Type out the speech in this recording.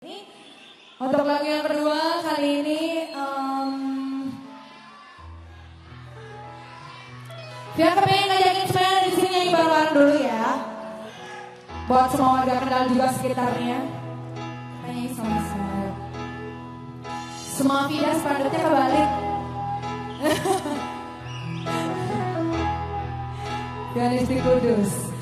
Ini untuk lagu yang kedua kali ini um, Via kepengen ngajakin semuanya di sini nyanyi bareng dulu ya. Buat semua warga kenal juga sekitarnya. Nyanyi sama-sama. Semua Vida sepanduknya kebalik. Garis di Kudus.